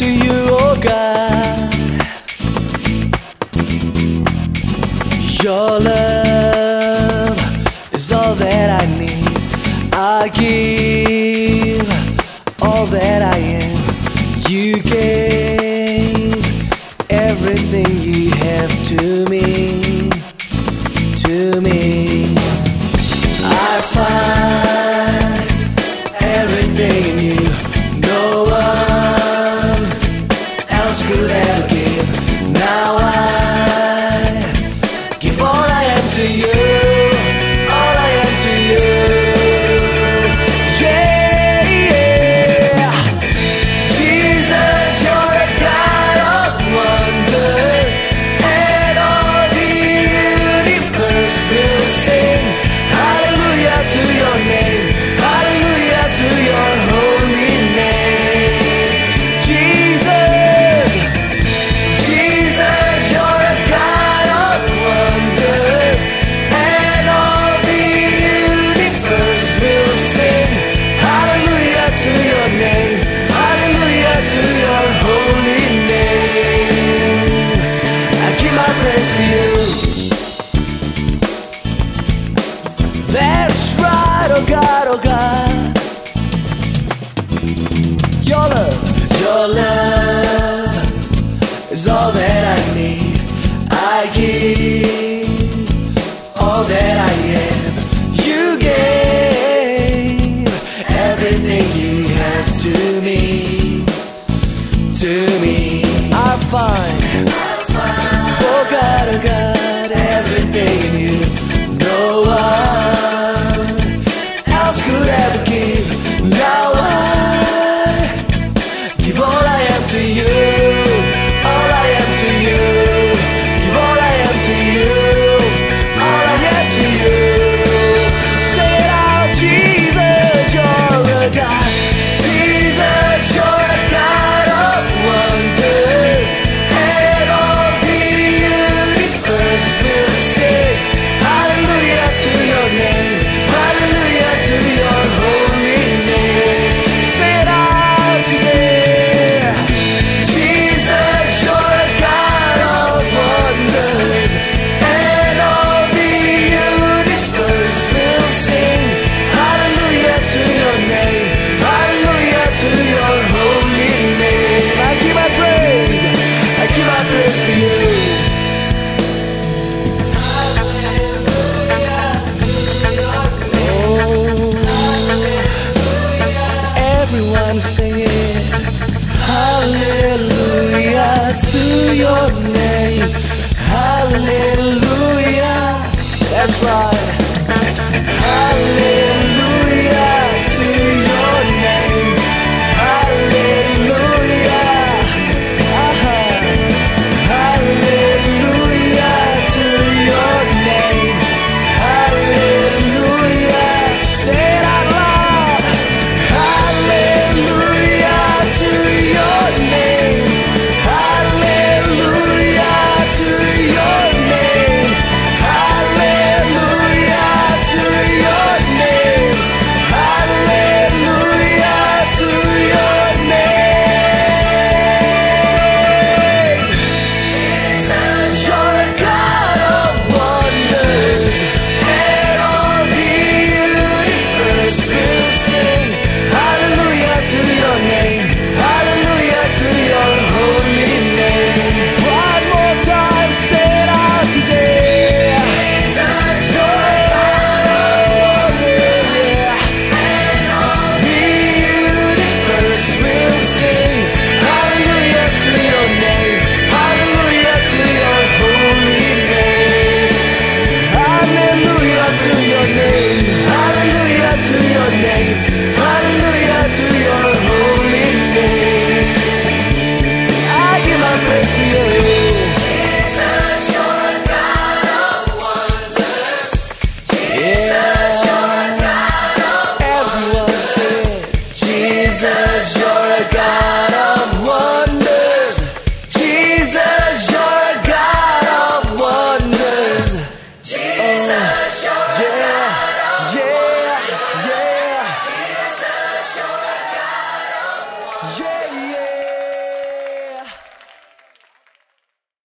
to you, oh God. Your love. do that. Your love, your love is all that I need. I give all that I fly